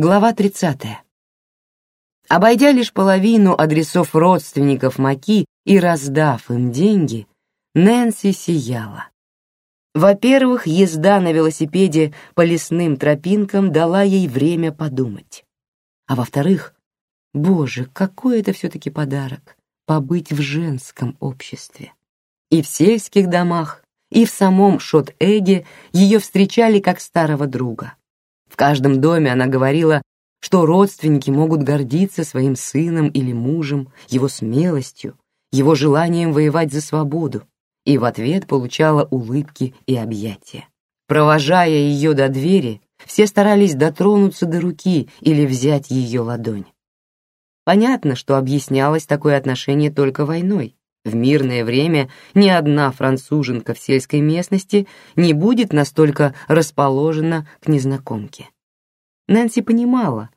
Глава 30. Обойдя лишь половину адресов родственников Маки и раздав им деньги, Нэнси сияла. Во-первых, езда на велосипеде по лесным тропинкам дала ей время подумать. А во-вторых, боже, какой это все-таки подарок — побыть в женском обществе. И в сельских домах, и в самом Шот-Эге ее встречали как старого друга. В каждом доме она говорила, что родственники могут гордиться своим сыном или мужем, его смелостью, его желанием воевать за свободу, и в ответ получала улыбки и объятия. Провожая ее до двери, все старались дотронуться до руки или взять ее ладонь. Понятно, что объяснялось такое отношение только войной. В мирное время ни одна француженка в сельской местности не будет настолько расположена к незнакомке. Нэнси понимала,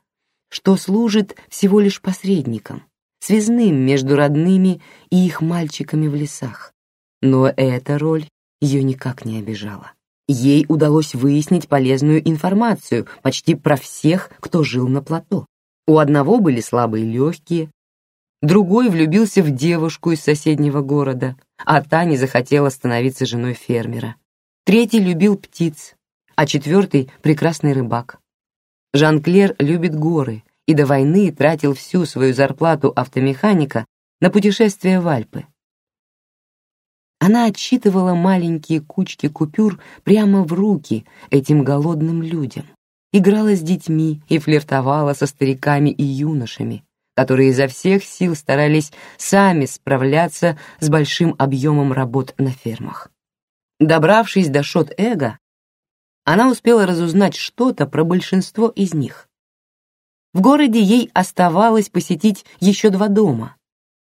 что служит всего лишь посредником, связным между родными и их мальчиками в лесах. Но эта роль ее никак не обижала. Ей удалось выяснить полезную информацию почти про всех, кто жил на плато. У одного были слабые легкие, Другой влюбился в девушку из соседнего города, а та не захотела становиться женой фермера. Третий любил птиц, а четвертый — прекрасный рыбак. Жан-Клер любит горы и до войны тратил всю свою зарплату автомеханика на путешествия в Альпы. Она отсчитывала маленькие кучки купюр прямо в руки этим голодным людям, играла с детьми и флиртовала со стариками и юношами, которые изо всех сил старались сами справляться с большим объемом работ на фермах. Добравшись до Шот-Эго, она успела разузнать что-то про большинство из них. В городе ей оставалось посетить еще два дома,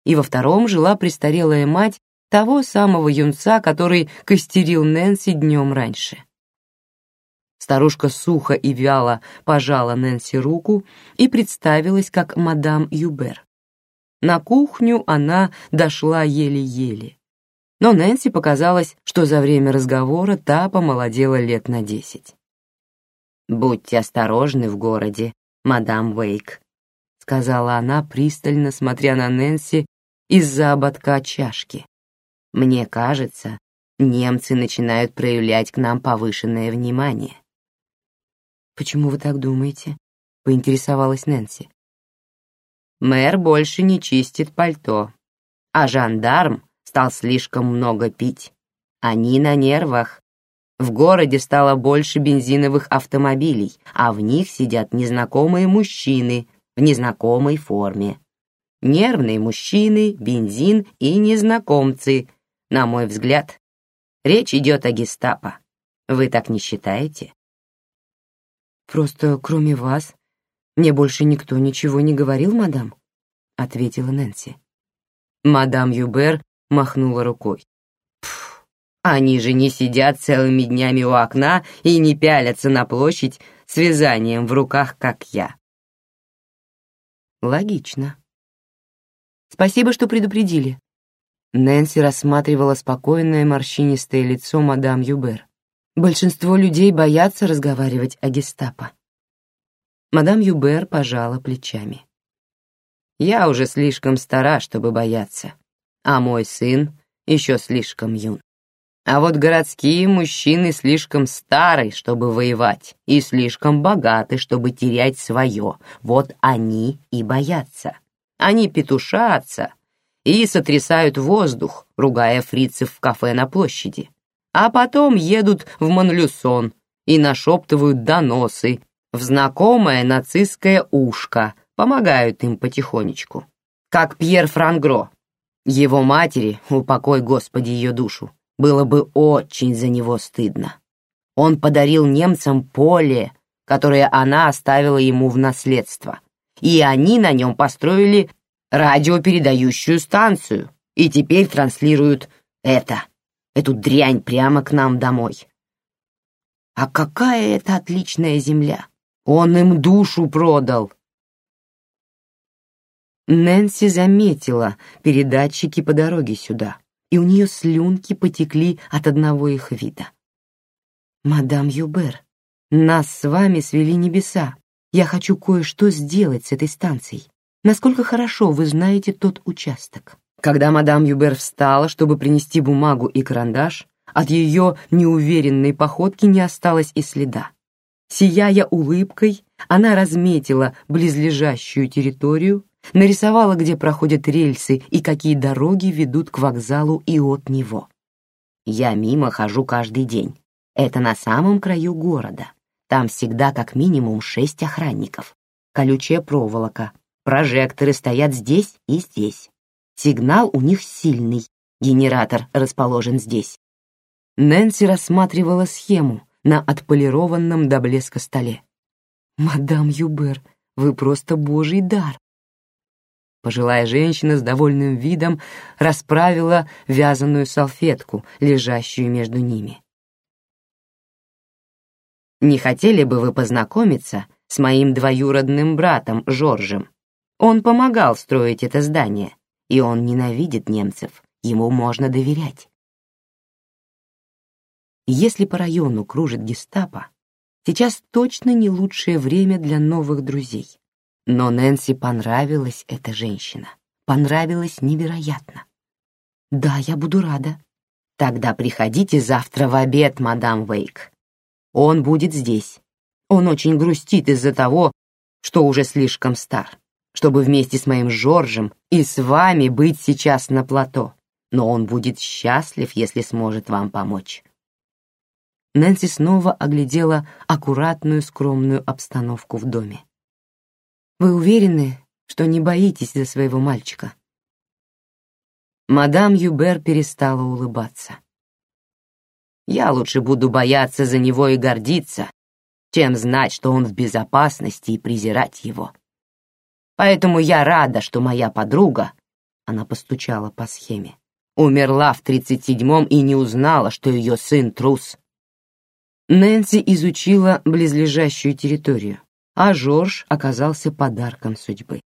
и во втором жила престарелая мать того самого юнца, который костерил Нэнси днем раньше. Старушка сухо и вяло пожала Нэнси руку и представилась как мадам Юбер. На кухню она дошла еле-еле. Но Нэнси показалось, что за время разговора та помолодела лет на десять. «Будьте осторожны в городе, мадам Уэйк», — сказала она, пристально смотря на Нэнси из-за ободка чашки. «Мне кажется, немцы начинают проявлять к нам повышенное внимание». «Почему вы так думаете?» — поинтересовалась Нэнси. «Мэр больше не чистит пальто, а жандарм стал слишком много пить. Они на нервах. В городе стало больше бензиновых автомобилей, а в них сидят незнакомые мужчины в незнакомой форме. Нервные мужчины, бензин и незнакомцы, на мой взгляд. Речь идет о гестапо. Вы так не считаете? Просто кроме вас мне больше никто ничего не говорил, мадам, ответила Нэнси. Мадам Юбер махнула рукой. Они же не сидят целыми днями у окна и не пялятся на площадь с вязанием в руках, как я. Логично. Спасибо, что предупредили. Нэнси рассматривала спокойное морщинистое лицо мадам Юбер. Большинство людей боятся разговаривать о гестапо. Мадам Юбер пожала плечами. Я уже слишком стара, чтобы бояться, а мой сын еще слишком юн. А вот городские мужчины слишком стары, чтобы воевать, и слишком богаты, чтобы терять свое. Вот они и боятся. Они петушатся и сотрясают воздух, ругая фрицев в кафе на площади а потом едут в Монлюсон и нашептывают доносы в знакомое нацистское ушко, помогают им потихонечку. Как Пьер Франгро. Его матери, упокой Господи ее душу, было бы очень за него стыдно. Он подарил немцам поле, которое она оставила ему в наследство, и они на нем построили радиопередающую станцию и теперь транслируют это эту дрянь прямо к нам домой. А какая это отличная земля! Он им душу продал. Нэнси заметила передатчики по дороге сюда, и у нее слюнки потекли от одного их вида. «Мадам Юбер, нас с вами свели небеса. Я хочу кое-что сделать с этой станцией. Насколько хорошо вы знаете тот участок?» Когда мадам Юбер встала, чтобы принести бумагу и карандаш, от ее неуверенной походки не осталось и следа. Сияя улыбкой, она разметила близлежащую территорию, нарисовала, где проходят рельсы и какие дороги ведут к вокзалу и от него. Я мимо хожу каждый день. Это на самом краю города. Там всегда как минимум шесть охранников. Колючая проволока. Прожекторы стоят здесь и здесь. Сигнал у них сильный. Генератор расположен здесь. Нэнси рассматривала схему на отполированном до блеска столе. «Мадам Юбер, вы просто божий дар!» Пожилая женщина с довольным видом расправила вязаную салфетку, лежащую между ними. «Не хотели бы вы познакомиться с моим двоюродным братом Жоржем? Он помогал строить это здание, и он ненавидит немцев, ему можно доверять». Если по району кружит гестапо, сейчас точно не лучшее время для новых друзей. Но Нэнси понравилась эта женщина. Понравилась невероятно. «Да, я буду рада». «Тогда приходите завтра в обед, мадам Вейк. Он будет здесь. Он очень грустит из-за того, что уже слишком стар, чтобы вместе с моим Жоржем и с вами быть сейчас на плато. Но он будет счастлив, если сможет вам помочь. Нэнси снова оглядела аккуратную, скромную обстановку в доме. «Вы уверены, что не боитесь за своего мальчика?» Мадам Юбер перестала улыбаться. «Я лучше буду бояться за него и гордиться, чем знать, что он в безопасности и презирать его. Поэтому я рада, что моя подруга, она постучала по схеме, умерла в тридцать седьмом и не узнала, что ее сын трус. Нэнси изучила близлежащую территорию, а Жорж оказался подарком судьбы.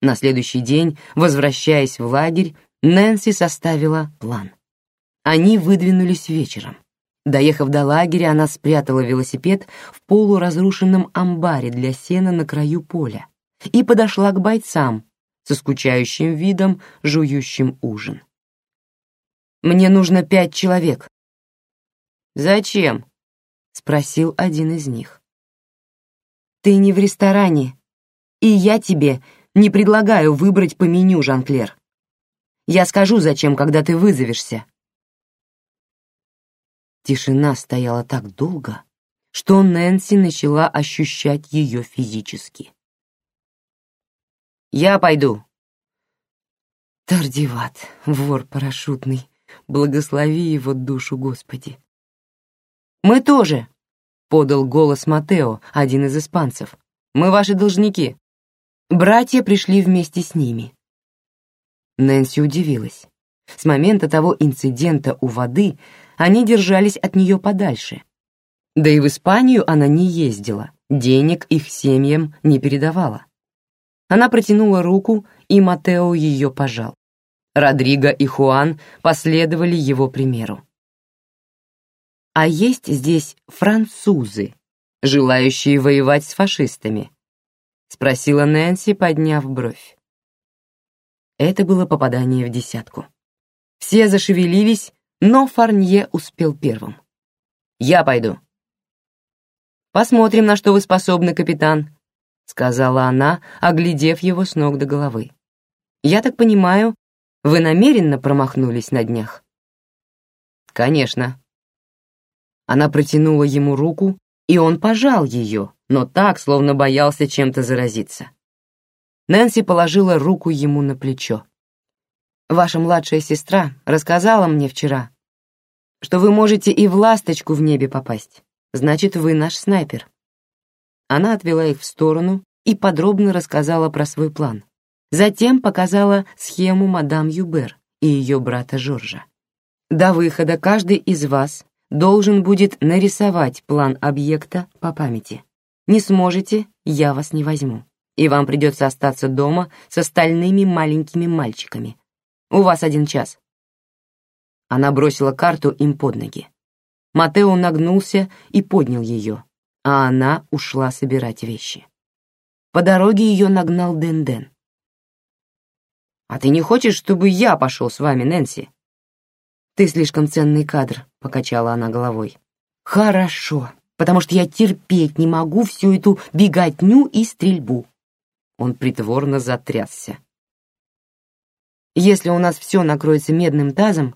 На следующий день, возвращаясь в лагерь, Нэнси составила план. Они выдвинулись вечером. Доехав до лагеря, она спрятала велосипед в полуразрушенном амбаре для сена на краю поля и подошла к бойцам со скучающим видом, жующим ужин. «Мне нужно пять человек». «Зачем?» — спросил один из них. «Ты не в ресторане, и я тебе не предлагаю выбрать по меню, Жан-Клер. Я скажу, зачем, когда ты вызовешься». Тишина стояла так долго, что Нэнси начала ощущать ее физически. «Я пойду». Тардиват, вор парашютный, благослови его душу, Господи. «Мы тоже», — подал голос Матео, один из испанцев. «Мы ваши должники». Братья пришли вместе с ними. Нэнси удивилась. С момента того инцидента у воды они держались от нее подальше. Да и в Испанию она не ездила, денег их семьям не передавала. Она протянула руку, и Матео ее пожал. Родриго и Хуан последовали его примеру. А есть здесь французы, желающие воевать с фашистами? Спросила Нэнси, подняв бровь. Это было попадание в десятку. Все зашевелились, но Фарнье успел первым. «Я пойду». «Посмотрим, на что вы способны, капитан», — сказала она, оглядев его с ног до головы. «Я так понимаю, вы намеренно промахнулись на днях?» «Конечно», она протянула ему руку, и он пожал ее, но так, словно боялся чем-то заразиться. Нэнси положила руку ему на плечо. «Ваша младшая сестра рассказала мне вчера, что вы можете и в ласточку в небе попасть. Значит, вы наш снайпер». Она отвела их в сторону и подробно рассказала про свой план. Затем показала схему мадам Юбер и ее брата Жоржа. До выхода каждый из вас должен будет нарисовать план объекта по памяти. Не сможете, я вас не возьму, и вам придется остаться дома с остальными маленькими мальчиками. У вас один час». Она бросила карту им под ноги. Матео нагнулся и поднял ее, а она ушла собирать вещи. По дороге ее нагнал Ден-Ден. «А ты не хочешь, чтобы я пошел с вами, Нэнси?» «Ты слишком ценный кадр», — покачала она головой. «Хорошо, потому что я терпеть не могу всю эту беготню и стрельбу». Он притворно затрясся. «Если у нас все накроется медным тазом,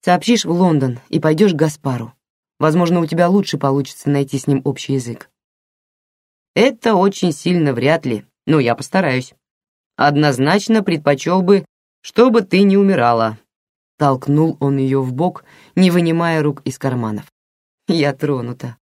сообщишь в Лондон и пойдешь к Гаспару. Возможно, у тебя лучше получится найти с ним общий язык». «Это очень сильно вряд ли, но я постараюсь. Однозначно предпочел бы, чтобы ты не умирала». Толкнул он ее в бок, не вынимая рук из карманов. Я тронута.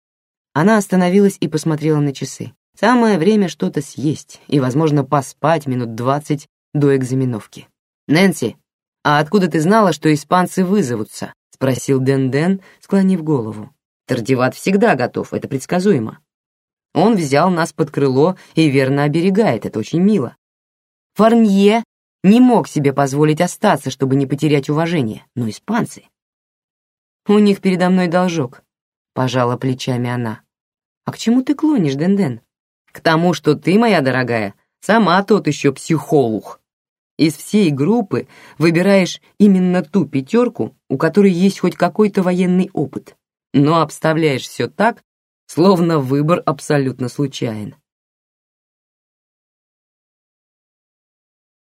Она остановилась и посмотрела на часы. Самое время что-то съесть и, возможно, поспать минут двадцать до экзаменовки. «Нэнси, а откуда ты знала, что испанцы вызовутся?» — спросил Ден-Ден, склонив голову. «Тардиват всегда готов, это предсказуемо. Он взял нас под крыло и верно оберегает, это очень мило. Фарнье не мог себе позволить остаться, чтобы не потерять уважение, но испанцы... У них передо мной должок, — пожала плечами она. А к чему ты клонишь, Ден-Ден? К тому, что ты, моя дорогая, сама тот еще психолог. Из всей группы выбираешь именно ту пятерку, у которой есть хоть какой-то военный опыт, но обставляешь все так, словно выбор абсолютно случайен.